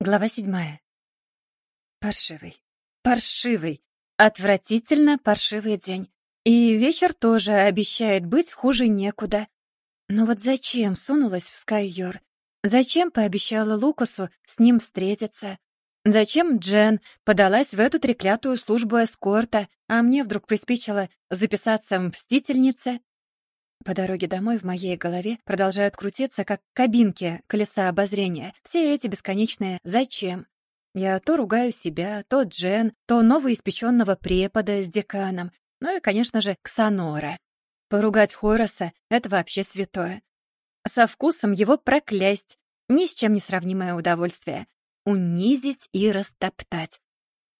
Глава седьмая. Паршивый, паршивый, отвратительно паршивый день. И вечер тоже обещает быть хуже некуда. Но вот зачем сунулась в Скаййор? Зачем пообещала Лукасу с ним встретиться? Зачем Джен подалась в эту треклятую службу эскорта, а мне вдруг приспичило записаться в мстительнице? По дороге домой в моей голове продолжают крутиться, как кабинки колеса обозрения, все эти бесконечные «зачем?». Я то ругаю себя, то Джен, то новоиспеченного препода с деканом, ну и, конечно же, Ксанора. Поругать Хороса — это вообще святое. Со вкусом его проклясть — ни с чем не сравнимое удовольствие. Унизить и растоптать.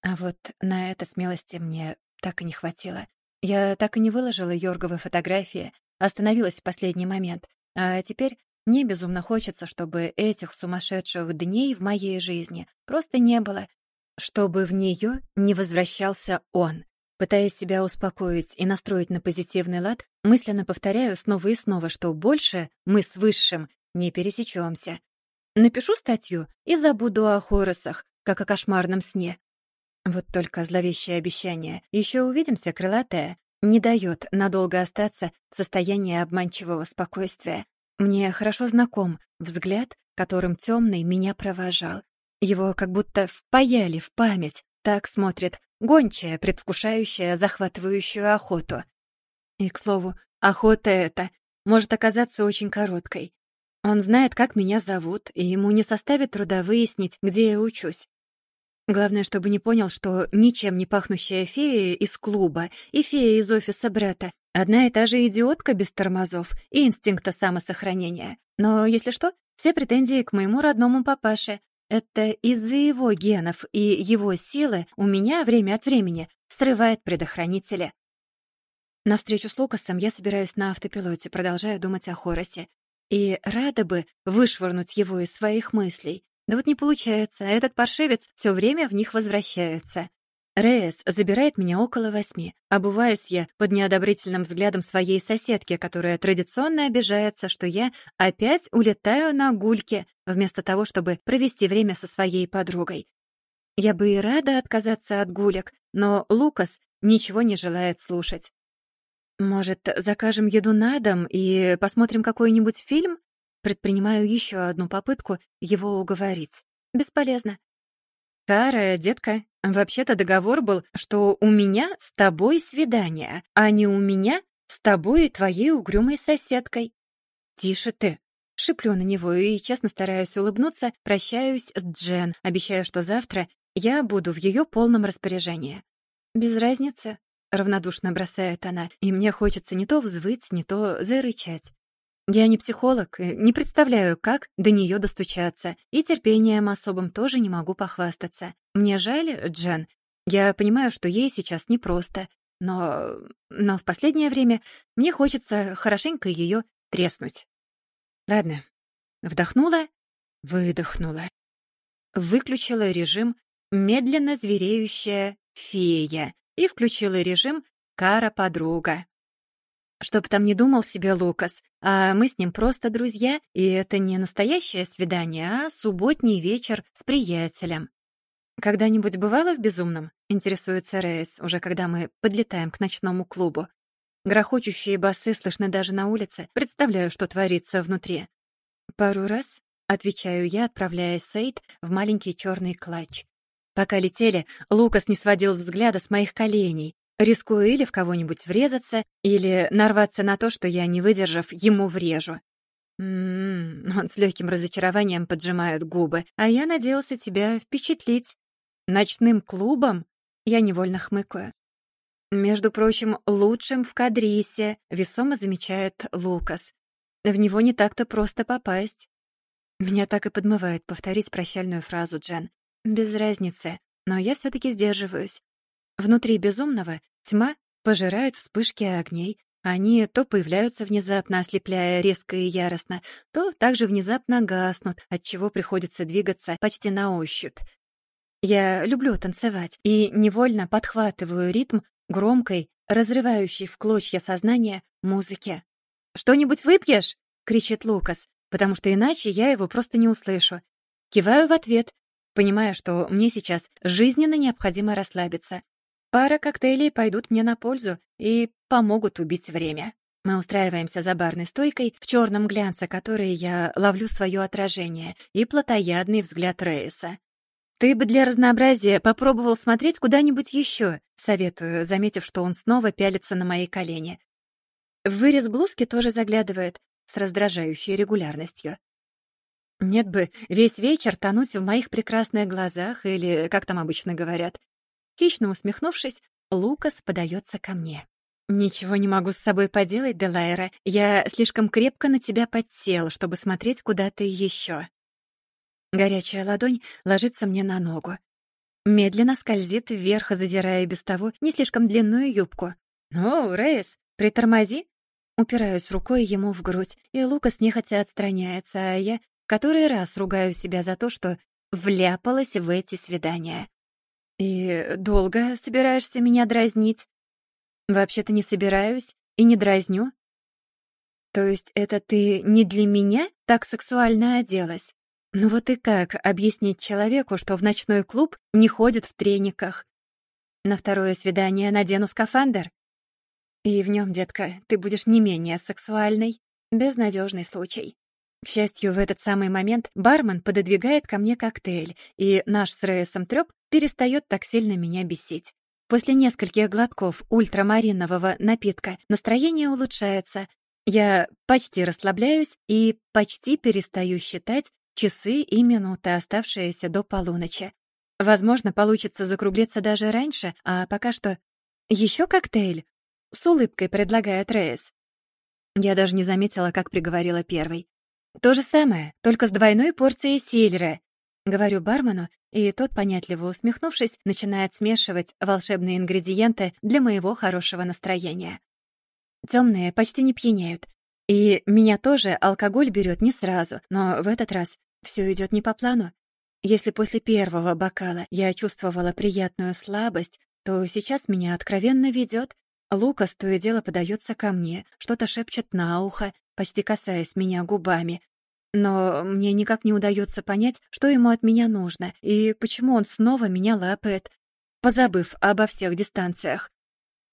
А вот на это смелости мне так и не хватило. Я так и не выложила Йорговы фотографии, Остановилась в последний момент. А теперь мне безумно хочется, чтобы этих сумасшедших дней в моей жизни просто не было, чтобы в нее не возвращался он. Пытаясь себя успокоить и настроить на позитивный лад, мысленно повторяю снова и снова, что больше мы с Высшим не пересечемся. Напишу статью и забуду о Хоросах, как о кошмарном сне. Вот только зловещее обещание. Еще увидимся, крылатая не дает надолго остаться в состоянии обманчивого спокойствия. Мне хорошо знаком взгляд, которым темный меня провожал. Его как будто впаяли в память. Так смотрит гончая, предвкушающая захватывающую охоту. И, к слову, охота эта может оказаться очень короткой. Он знает, как меня зовут, и ему не составит труда выяснить, где я учусь. Главное, чтобы не понял, что ничем не пахнущая фея из клуба и фея из офиса брата одна и та же идиотка без тормозов и инстинкта самосохранения. Но, если что, все претензии к моему родному папаше. Это из-за его генов и его силы у меня время от времени срывает предохранители. На встречу с Лукасом я собираюсь на автопилоте, продолжая думать о Хоросе. И рада бы вышвырнуть его из своих мыслей, да вот не получается, а этот паршивец все время в них возвращается. Рейс забирает меня около восьми. Обуваюсь я под неодобрительным взглядом своей соседки, которая традиционно обижается, что я опять улетаю на гульке, вместо того, чтобы провести время со своей подругой. Я бы и рада отказаться от гулек, но Лукас ничего не желает слушать. «Может, закажем еду на дом и посмотрим какой-нибудь фильм?» Предпринимаю еще одну попытку его уговорить. Бесполезно. «Кара, детка, вообще-то договор был, что у меня с тобой свидание, а не у меня с тобой и твоей угрюмой соседкой». «Тише ты!» Шиплю на него и, честно стараюсь улыбнуться, прощаюсь с Джен, обещаю, что завтра я буду в ее полном распоряжении. «Без разницы», — равнодушно бросает она, и мне хочется не то взвыть, не то зарычать. Я не психолог, не представляю, как до нее достучаться, и терпением особым тоже не могу похвастаться. Мне жаль, Джен. Я понимаю, что ей сейчас непросто, но... но в последнее время мне хочется хорошенько ее треснуть. Ладно. Вдохнула, выдохнула. Выключила режим «медленно звереющая фея» и включила режим «кара-подруга». Чтоб там не думал себе Лукас, а мы с ним просто друзья, и это не настоящее свидание, а субботний вечер с приятелем. «Когда-нибудь бывало в «Безумном»?» — интересуется Рейс, уже когда мы подлетаем к ночному клубу. Грохочущие басы слышны даже на улице. Представляю, что творится внутри. «Пару раз», — отвечаю я, отправляя Сейд в маленький черный клатч. Пока летели, Лукас не сводил взгляда с моих коленей, рискуя или в кого-нибудь врезаться, или нарваться на то, что я, не выдержав, ему врежу. М-м, он с легким разочарованием поджимает губы, а я надеялся тебя впечатлить. Ночным клубом? Я невольно хмыкаю. Между прочим, лучшим в Кадрисе, весомо замечает Лукас. В него не так-то просто попасть. Меня так и подмывает повторить прощальную фразу Джен. Без разницы, но я все таки сдерживаюсь. Внутри безумного тьма пожирает вспышки огней. Они то появляются внезапно, ослепляя резко и яростно, то также внезапно гаснут, отчего приходится двигаться почти на ощупь. Я люблю танцевать и невольно подхватываю ритм громкой, разрывающей в клочья сознания музыки. «Что-нибудь выпьешь?» — кричит Лукас, потому что иначе я его просто не услышу. Киваю в ответ, понимая, что мне сейчас жизненно необходимо расслабиться. Пара коктейлей пойдут мне на пользу и помогут убить время. Мы устраиваемся за барной стойкой, в черном глянце которой я ловлю свое отражение и плотоядный взгляд Рейса. «Ты бы для разнообразия попробовал смотреть куда-нибудь еще», советую, заметив, что он снова пялится на мои колени. В вырез блузки тоже заглядывает с раздражающей регулярностью. Нет бы весь вечер тонуть в моих прекрасных глазах или, как там обычно говорят. Хищно усмехнувшись, Лукас подается ко мне. «Ничего не могу с собой поделать, Делайра. Я слишком крепко на тебя подсел, чтобы смотреть куда-то еще. Горячая ладонь ложится мне на ногу. Медленно скользит вверх, задирая без того не слишком длинную юбку. «Ну, Рейс, притормози!» Упираюсь рукой ему в грудь, и Лукас нехотя отстраняется, а я который раз ругаю себя за то, что вляпалась в эти свидания. «И долго собираешься меня дразнить?» «Вообще-то не собираюсь и не дразню». «То есть это ты не для меня так сексуально оделась?» Ну вот и как объяснить человеку, что в ночной клуб не ходит в трениках? На второе свидание надену скафандр? И в нем, детка, ты будешь не менее сексуальной. Безнадежный случай. К счастью, в этот самый момент бармен пододвигает ко мне коктейль, и наш с Рейсом трёп перестает так сильно меня бесить. После нескольких глотков ультрамаринового напитка настроение улучшается. Я почти расслабляюсь и почти перестаю считать часы и минуты, оставшиеся до полуночи. Возможно, получится закруглиться даже раньше, а пока что... Еще коктейль?» — с улыбкой предлагает Рейс. Я даже не заметила, как приговорила первый. «То же самое, только с двойной порцией сельдера», — говорю бармену, и тот, понятливо усмехнувшись, начинает смешивать волшебные ингредиенты для моего хорошего настроения. Темные почти не пьянеют, и меня тоже алкоголь берет не сразу, но в этот раз все идет не по плану. Если после первого бокала я чувствовала приятную слабость, то сейчас меня откровенно ведет. Лукас то и дело подается ко мне, что-то шепчет на ухо, почти касаясь меня губами. Но мне никак не удается понять, что ему от меня нужно и почему он снова меня лапает, позабыв обо всех дистанциях.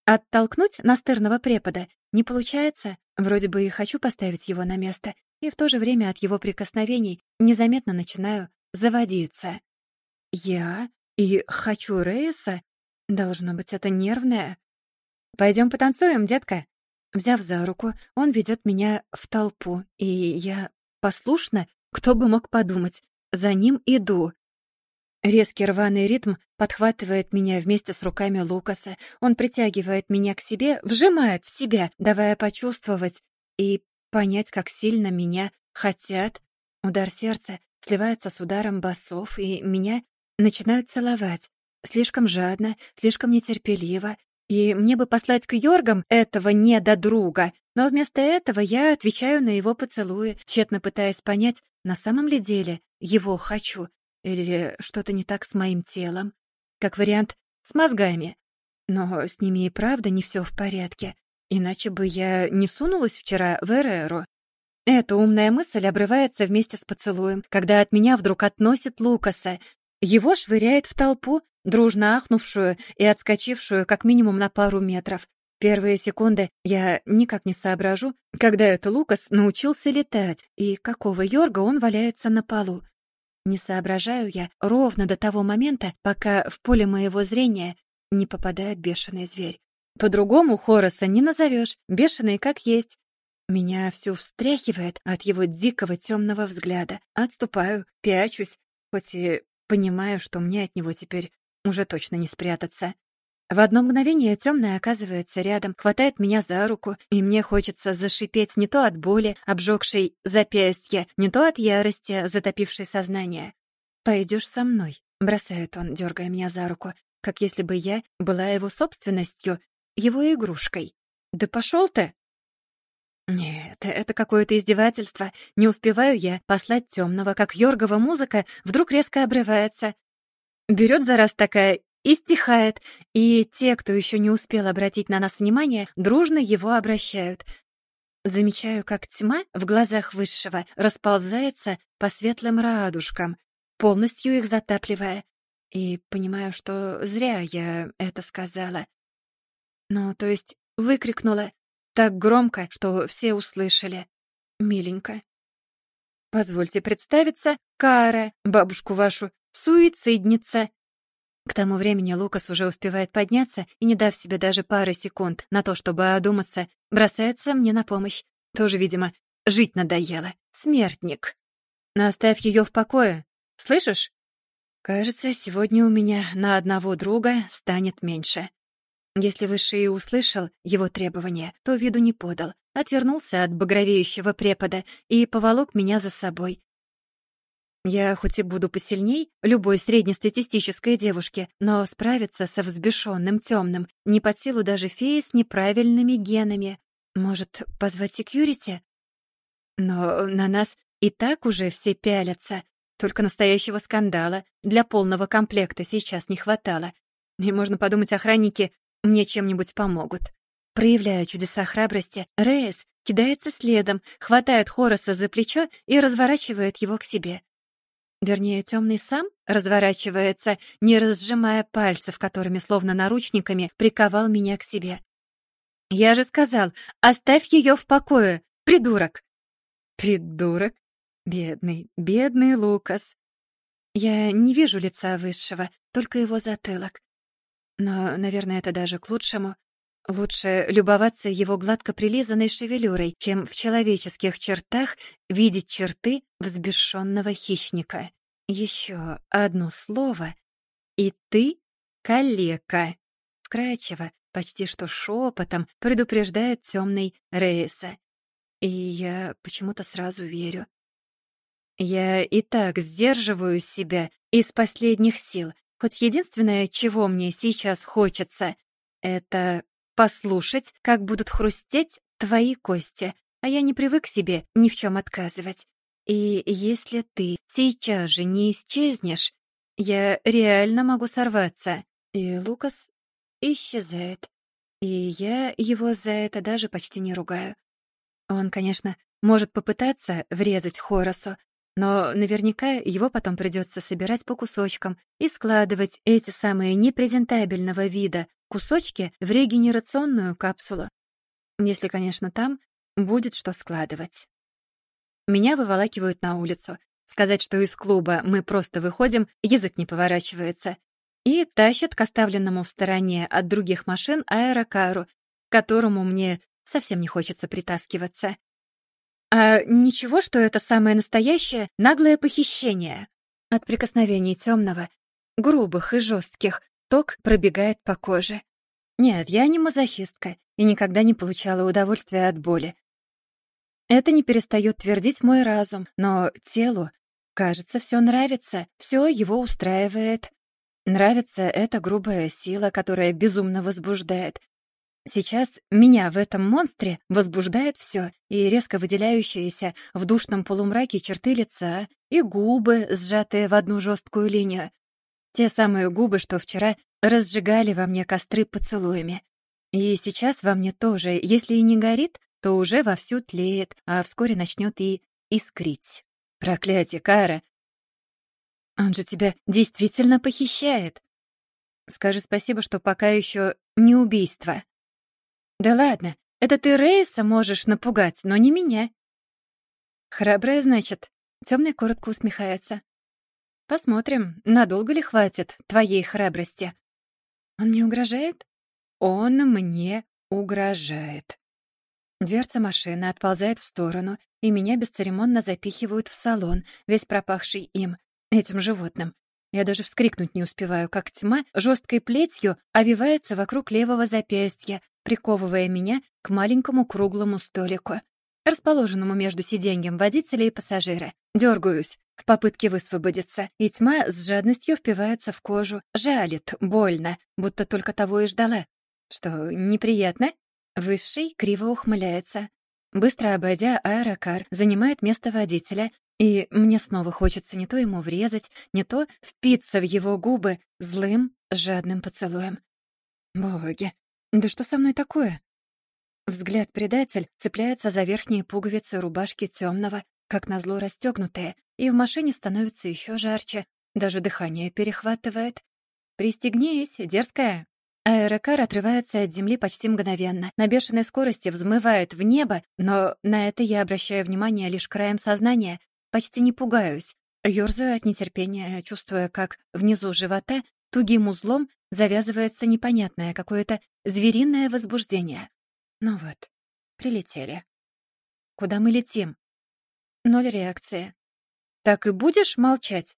Оттолкнуть настырного препода не получается. Вроде бы и хочу поставить его на место, и в то же время от его прикосновений незаметно начинаю заводиться. Я и хочу Рейса? Должно быть, это нервное. Пойдем потанцуем, детка. Взяв за руку, он ведет меня в толпу, и я послушно, кто бы мог подумать, за ним иду. Резкий рваный ритм подхватывает меня вместе с руками Лукаса. Он притягивает меня к себе, вжимает в себя, давая почувствовать и понять, как сильно меня хотят. Удар сердца сливается с ударом басов, и меня начинают целовать. Слишком жадно, слишком нетерпеливо. И мне бы послать к Йоргам этого недодруга, но вместо этого я отвечаю на его поцелуи, тщетно пытаясь понять, на самом ли деле его хочу, или что-то не так с моим телом. Как вариант, с мозгами. Но с ними и правда не все в порядке. Иначе бы я не сунулась вчера в Эреру. Эта умная мысль обрывается вместе с поцелуем, когда от меня вдруг относит Лукаса. Его швыряет в толпу, дружно ахнувшую и отскочившую как минимум на пару метров. Первые секунды я никак не соображу, когда это Лукас научился летать и какого йорга он валяется на полу. Не соображаю я ровно до того момента, пока в поле моего зрения не попадает бешеный зверь. По-другому Хороса не назовешь, бешеный как есть. Меня всю встряхивает от его дикого темного взгляда. Отступаю, пячусь, хоть и понимаю, что мне от него теперь уже точно не спрятаться. В одно мгновение темная оказывается рядом, хватает меня за руку, и мне хочется зашипеть не то от боли, обжегшей запястье, не то от ярости, затопившей сознание. «Пойдешь со мной», — бросает он, дергая меня за руку, как если бы я была его собственностью, его игрушкой. Да пошел ты! Нет, это какое-то издевательство. Не успеваю я послать темного, как Йоргова музыка вдруг резко обрывается. Берет за раз такая и стихает, и те, кто еще не успел обратить на нас внимание, дружно его обращают. Замечаю, как тьма в глазах Высшего расползается по светлым радужкам. полностью их затапливая. И понимаю, что зря я это сказала. Ну, то есть выкрикнула так громко, что все услышали. Миленько. Позвольте представиться, Кара, бабушку вашу, суицидница. К тому времени Лукас уже успевает подняться и, не дав себе даже пары секунд на то, чтобы одуматься, бросается мне на помощь. Тоже, видимо, жить надоело. Смертник. Но оставь ее в покое. Слышишь? Кажется, сегодня у меня на одного друга станет меньше. Если Высший услышал его требования, то виду не подал, отвернулся от багровеющего препода и поволок меня за собой. Я хоть и буду посильней любой среднестатистической девушки, но справиться со взбешенным темным не под силу даже феи с неправильными генами. Может, позвать секьюрити? Но на нас и так уже все пялятся. Только настоящего скандала для полного комплекта сейчас не хватало. И можно подумать, охранники мне чем-нибудь помогут. Проявляя чудеса храбрости, Рейс кидается следом, хватает Хороса за плечо и разворачивает его к себе. Вернее, темный сам разворачивается, не разжимая пальцев, которыми, словно наручниками, приковал меня к себе. «Я же сказал, оставь ее в покое, придурок!» «Придурок? Бедный, бедный Лукас!» Я не вижу лица Высшего, только его затылок. Но, наверное, это даже к лучшему. Лучше любоваться его гладко прилизанной шевелюрой, чем в человеческих чертах видеть черты взбешенного хищника. Еще одно слово, и ты — калека. Вкрадчиво, почти что шепотом предупреждает темный Рейса. И я почему-то сразу верю. Я и так сдерживаю себя из последних сил, Хоть единственное, чего мне сейчас хочется, это послушать, как будут хрустеть твои кости, а я не привык себе ни в чем отказывать. И если ты сейчас же не исчезнешь, я реально могу сорваться. И Лукас исчезает. И я его за это даже почти не ругаю. Он, конечно, может попытаться врезать Хоросу, но наверняка его потом придется собирать по кусочкам и складывать эти самые непрезентабельного вида кусочки в регенерационную капсулу. Если, конечно, там будет что складывать. Меня выволакивают на улицу. Сказать, что из клуба мы просто выходим, язык не поворачивается. И тащат к оставленному в стороне от других машин аэрокару, к которому мне совсем не хочется притаскиваться. А ничего, что это самое настоящее наглое похищение. От прикосновений темного, грубых и жестких, ток пробегает по коже. Нет, я не мазохистка и никогда не получала удовольствия от боли. Это не перестает твердить мой разум, но телу, кажется, все нравится, все его устраивает. Нравится эта грубая сила, которая безумно возбуждает, Сейчас меня в этом монстре возбуждает все, и резко выделяющиеся в душном полумраке черты лица, и губы, сжатые в одну жесткую линию. Те самые губы, что вчера разжигали во мне костры поцелуями. И сейчас во мне тоже, если и не горит, то уже вовсю тлеет, а вскоре начнет и искрить. Проклятие, Кара! Он же тебя действительно похищает. Скажи спасибо, что пока еще не убийство. «Да ладно, это ты Рейса можешь напугать, но не меня». «Храбрая, значит?» — Темный коротко усмехается. «Посмотрим, надолго ли хватит твоей храбрости». «Он мне угрожает?» «Он мне угрожает». Дверца машины отползает в сторону, и меня бесцеремонно запихивают в салон, весь пропахший им, этим животным. Я даже вскрикнуть не успеваю, как тьма жесткой плетью овивается вокруг левого запястья, приковывая меня к маленькому круглому столику, расположенному между сиденьем водителя и пассажира. Дергаюсь в попытке высвободиться, и тьма с жадностью впивается в кожу, жалит, больно, будто только того и ждала. Что, неприятно? Высший криво ухмыляется. Быстро обойдя аэрокар, занимает место водителя, и мне снова хочется не то ему врезать, не то впиться в его губы злым, жадным поцелуем. Боги, да что со мной такое? Взгляд предатель цепляется за верхние пуговицы рубашки темного, как назло расстегнутые, и в машине становится еще жарче, даже дыхание перехватывает. «Пристегнись, дерзкая!» Аэрокар отрывается от земли почти мгновенно, на бешеной скорости взмывает в небо, но на это я обращаю внимание лишь краем сознания, почти не пугаюсь. Ёрзаю от нетерпения, чувствуя, как внизу живота тугим узлом завязывается непонятное какое-то звериное возбуждение. Ну вот, прилетели. Куда мы летим? Ноль реакции. Так и будешь молчать?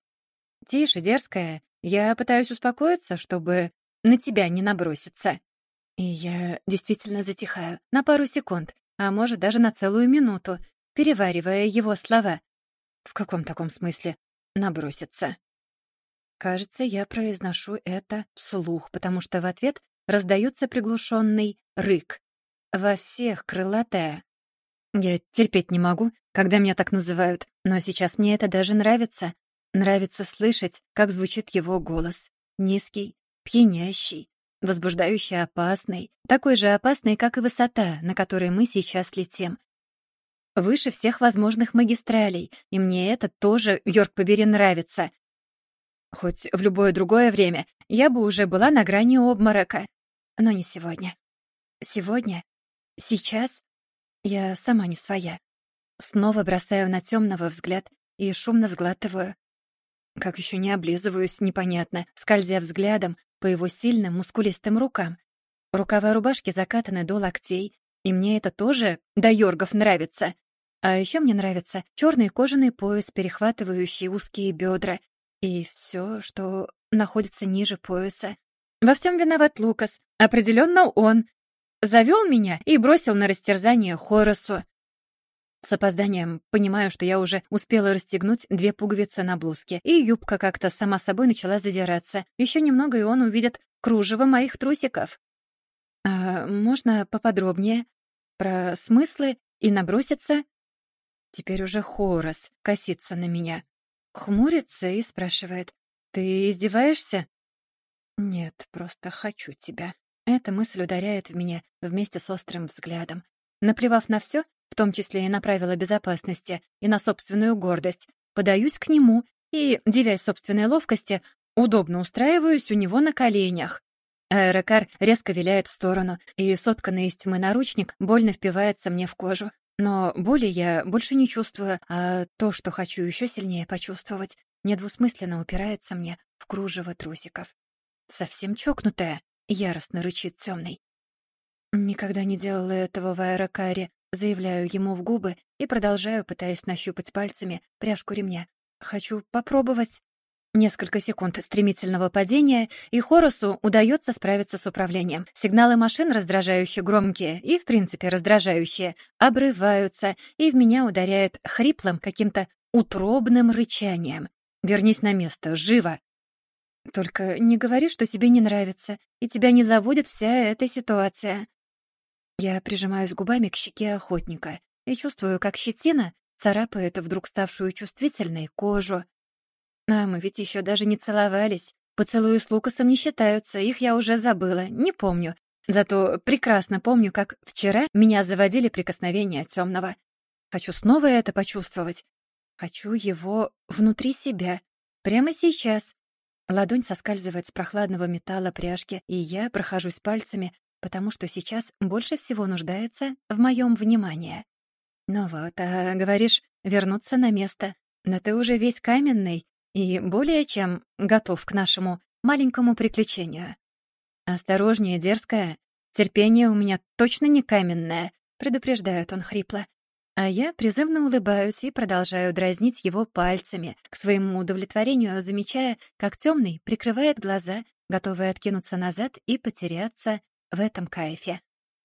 Тише, дерзкая. Я пытаюсь успокоиться, чтобы на тебя не наброситься. И я действительно затихаю на пару секунд, а может даже на целую минуту, переваривая его слова. В каком таком смысле наброситься? Кажется, я произношу это вслух, потому что в ответ раздается приглушенный рык. Во всех крылатая. Я терпеть не могу, когда меня так называют, но сейчас мне это даже нравится. Нравится слышать, как звучит его голос. Низкий, пьянящий, возбуждающий опасный, такой же опасный, как и высота, на которой мы сейчас летим. Выше всех возможных магистралей, и мне это тоже, Йорк побери, нравится. Хоть в любое другое время я бы уже была на грани обморока, но не сегодня. Сегодня, сейчас я сама не своя. Снова бросаю на темного взгляд и шумно сглатываю. Как еще не облизываюсь, непонятно, скользя взглядом по его сильным мускулистым рукам. Рукава рубашки закатаны до локтей, и мне это тоже до Йоргов нравится. А еще мне нравится черный кожаный пояс, перехватывающий узкие бедра, и все, что находится ниже пояса. Во всем виноват Лукас. Определенно он. Завел меня и бросил на растерзание Хоросу. С опозданием понимаю, что я уже успела расстегнуть две пуговицы на блузке, и юбка как-то сама собой начала задираться. Еще немного, и он увидит кружево моих трусиков. А можно поподробнее? Про смыслы и наброситься? Теперь уже Хорос косится на меня. Хмурится и спрашивает. «Ты издеваешься?» «Нет, просто хочу тебя». Эта мысль ударяет в меня вместе с острым взглядом. Наплевав на все, в том числе и на правила безопасности, и на собственную гордость, подаюсь к нему и, девясь собственной ловкости, удобно устраиваюсь у него на коленях. Аэрокар резко виляет в сторону, и сотканный из тьмы наручник больно впивается мне в кожу. Но боли я больше не чувствую, а то, что хочу еще сильнее почувствовать, недвусмысленно упирается мне в кружево трусиков. «Совсем чокнутая», — яростно рычит темный. Никогда не делала этого в аэрокаре, Заявляю ему в губы и продолжаю, пытаясь нащупать пальцами пряжку ремня. Хочу попробовать. Несколько секунд стремительного падения, и Хорусу удается справиться с управлением. Сигналы машин, раздражающие громкие и, в принципе, раздражающие, обрываются, и в меня ударяет хриплым каким-то утробным рычанием. «Вернись на место, живо!» «Только не говори, что тебе не нравится, и тебя не заводит вся эта ситуация». Я прижимаюсь губами к щеке охотника и чувствую, как щетина царапает вдруг ставшую чувствительной кожу. А мы ведь еще даже не целовались. Поцелуи с Лукасом не считаются, их я уже забыла, не помню. Зато прекрасно помню, как вчера меня заводили прикосновения темного. Хочу снова это почувствовать. Хочу его внутри себя. Прямо сейчас. Ладонь соскальзывает с прохладного металла пряжки, и я прохожусь пальцами потому что сейчас больше всего нуждается в моем внимании. Ну вот, а говоришь, вернуться на место. Но ты уже весь каменный и более чем готов к нашему маленькому приключению. Осторожнее, дерзкая. Терпение у меня точно не каменное, предупреждает он хрипло. А я призывно улыбаюсь и продолжаю дразнить его пальцами, к своему удовлетворению замечая, как темный прикрывает глаза, готовый откинуться назад и потеряться в этом кайфе.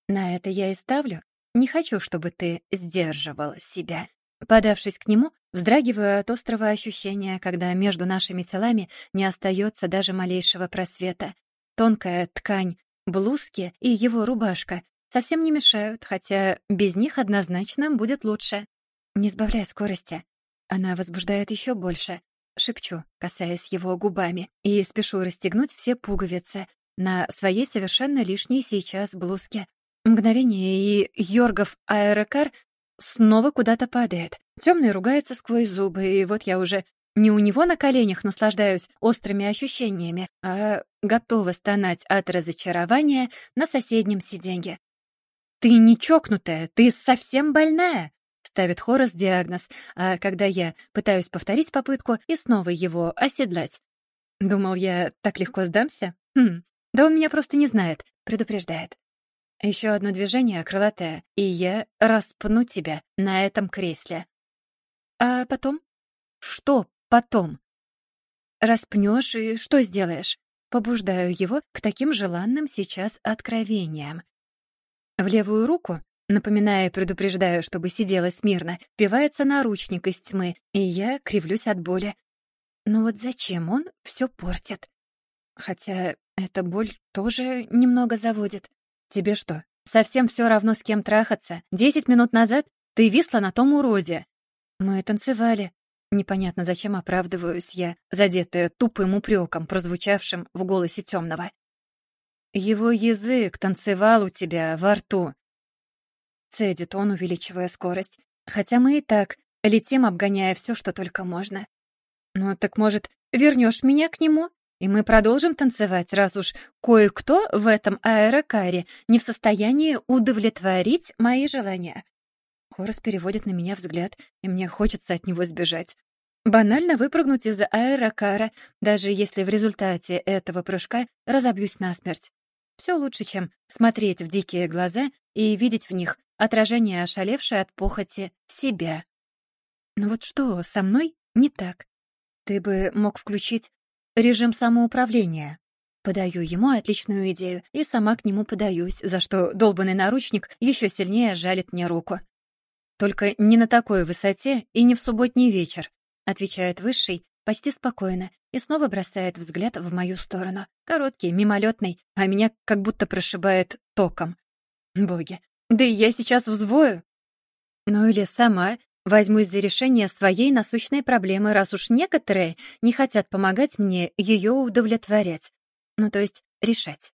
На это я и ставлю. Не хочу, чтобы ты сдерживал себя. Подавшись к нему, вздрагиваю от острого ощущения, когда между нашими телами не остается даже малейшего просвета. Тонкая ткань блузки и его рубашка совсем не мешают, хотя без них однозначно будет лучше. Не сбавляй скорости. Она возбуждает еще больше. Шепчу, касаясь его губами, и спешу расстегнуть все пуговицы, на своей совершенно лишней сейчас блузке. Мгновение, и Йоргов аэрокар снова куда-то падает. Темный ругается сквозь зубы, и вот я уже не у него на коленях наслаждаюсь острыми ощущениями, а готова стонать от разочарования на соседнем сиденье. «Ты не чокнутая, ты совсем больная!» — ставит Хорос диагноз, а когда я пытаюсь повторить попытку и снова его оседлать. Думал, я так легко сдамся? Хм, да он меня просто не знает, предупреждает. Еще одно движение крылатое, и я распну тебя на этом кресле. А потом? Что потом? Распнешь и что сделаешь? Побуждаю его к таким желанным сейчас откровениям. В левую руку, напоминая и предупреждаю, чтобы сидела смирно, впивается наручник из тьмы, и я кривлюсь от боли. Но вот зачем он все портит? Хотя эта боль тоже немного заводит. Тебе что, совсем все равно с кем трахаться? Десять минут назад ты висла на том уроде. Мы танцевали. Непонятно, зачем оправдываюсь я, задетая тупым упреком, прозвучавшим в голосе темного. Его язык танцевал у тебя во рту. Цедит он, увеличивая скорость. Хотя мы и так летим, обгоняя все, что только можно. Ну, так, может, вернешь меня к нему? И мы продолжим танцевать, раз уж кое-кто в этом аэрокаре не в состоянии удовлетворить мои желания. Хорос переводит на меня взгляд, и мне хочется от него сбежать. Банально выпрыгнуть из аэрокара, даже если в результате этого прыжка разобьюсь насмерть. Все лучше, чем смотреть в дикие глаза и видеть в них отражение ошалевшей от похоти себя. Но вот что со мной не так? Ты бы мог включить режим самоуправления. Подаю ему отличную идею и сама к нему подаюсь, за что долбанный наручник еще сильнее жалит мне руку. Только не на такой высоте и не в субботний вечер, отвечает высший почти спокойно и снова бросает взгляд в мою сторону. Короткий, мимолетный, а меня как будто прошибает током. Боги, да и я сейчас взвою. Ну или сама возьмусь за решение своей насущной проблемы, раз уж некоторые не хотят помогать мне ее удовлетворять. Ну, то есть решать.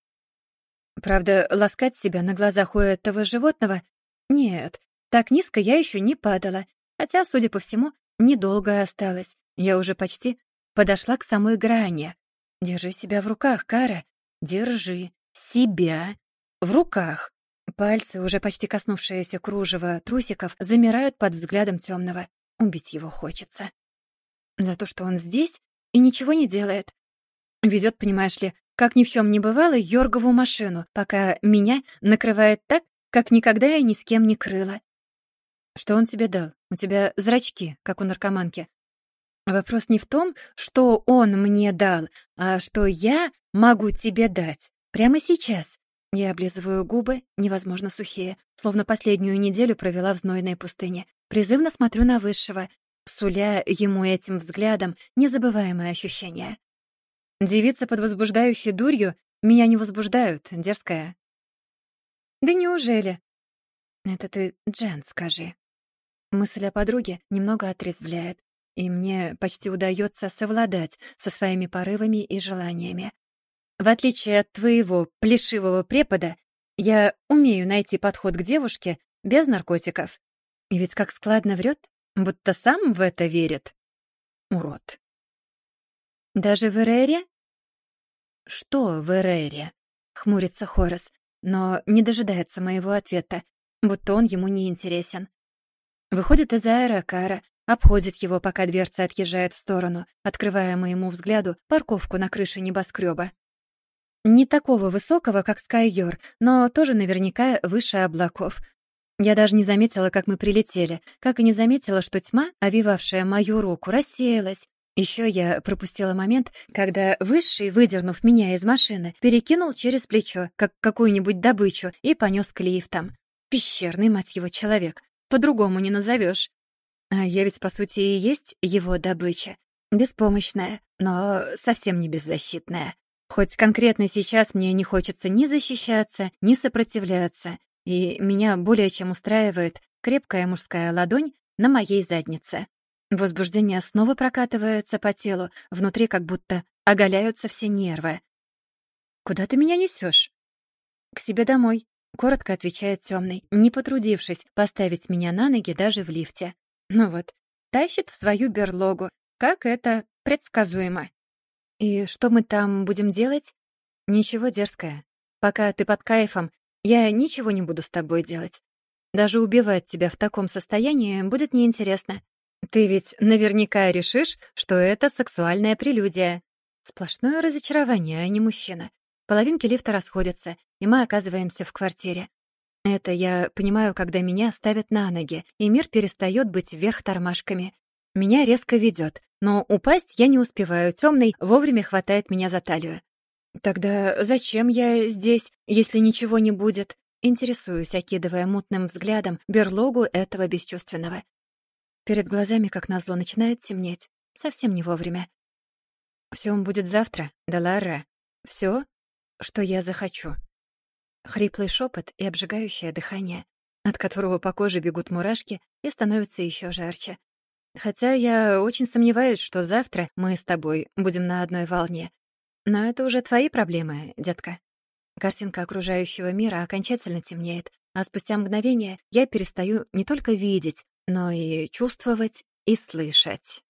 Правда, ласкать себя на глазах у этого животного? Нет, так низко я еще не падала. Хотя, судя по всему, недолго осталось. Я уже почти подошла к самой грани. Держи себя в руках, Кара. Держи себя в руках. Пальцы, уже почти коснувшиеся кружева трусиков, замирают под взглядом темного. Убить его хочется. За то, что он здесь и ничего не делает. Ведет, понимаешь ли, как ни в чем не бывало, Йоргову машину, пока меня накрывает так, как никогда я ни с кем не крыла. Что он тебе дал? У тебя зрачки, как у наркоманки. Вопрос не в том, что он мне дал, а что я могу тебе дать. Прямо сейчас. Я облизываю губы, невозможно сухие, словно последнюю неделю провела в знойной пустыне. Призывно смотрю на Высшего, суля ему этим взглядом незабываемое ощущение. Девица под возбуждающей дурью меня не возбуждают, дерзкая. Да неужели? Это ты, Джен, скажи. Мысль о подруге немного отрезвляет и мне почти удается совладать со своими порывами и желаниями. В отличие от твоего плешивого препода, я умею найти подход к девушке без наркотиков. И ведь как складно врет, будто сам в это верит. Урод. Даже в Эрере? Что в Эрере? Хмурится Хорос, но не дожидается моего ответа, будто он ему не интересен. Выходит из аэрокара, обходит его, пока дверца отъезжает в сторону, открывая моему взгляду парковку на крыше небоскреба. Не такого высокого, как Скайер, но тоже наверняка выше облаков. Я даже не заметила, как мы прилетели, как и не заметила, что тьма, овивавшая мою руку, рассеялась. Еще я пропустила момент, когда Высший, выдернув меня из машины, перекинул через плечо, как какую-нибудь добычу, и понес к лифтам. Пещерный, мать его, человек. По-другому не назовешь. А я ведь, по сути, и есть его добыча. Беспомощная, но совсем не беззащитная. Хоть конкретно сейчас мне не хочется ни защищаться, ни сопротивляться, и меня более чем устраивает крепкая мужская ладонь на моей заднице. Возбуждение снова прокатывается по телу, внутри как будто оголяются все нервы. «Куда ты меня несешь? «К себе домой», Коротко отвечает темный, не потрудившись поставить меня на ноги даже в лифте. Ну вот, тащит в свою берлогу. Как это предсказуемо. И что мы там будем делать? Ничего дерзкое. Пока ты под кайфом, я ничего не буду с тобой делать. Даже убивать тебя в таком состоянии будет неинтересно. Ты ведь наверняка решишь, что это сексуальная прелюдия. Сплошное разочарование, а не мужчина. Половинки лифта расходятся, и мы оказываемся в квартире. Это я понимаю, когда меня ставят на ноги, и мир перестает быть вверх тормашками. Меня резко ведет, но упасть я не успеваю. Темный вовремя хватает меня за талию. Тогда зачем я здесь, если ничего не будет? Интересуюсь, окидывая мутным взглядом берлогу этого бесчувственного. Перед глазами, как назло, начинает темнеть. Совсем не вовремя. Все будет завтра, Далара. Все, что я захочу. Хриплый шепот и обжигающее дыхание, от которого по коже бегут мурашки и становится еще жарче. Хотя я очень сомневаюсь, что завтра мы с тобой будем на одной волне. Но это уже твои проблемы, детка. Картинка окружающего мира окончательно темнеет, а спустя мгновение я перестаю не только видеть, но и чувствовать и слышать.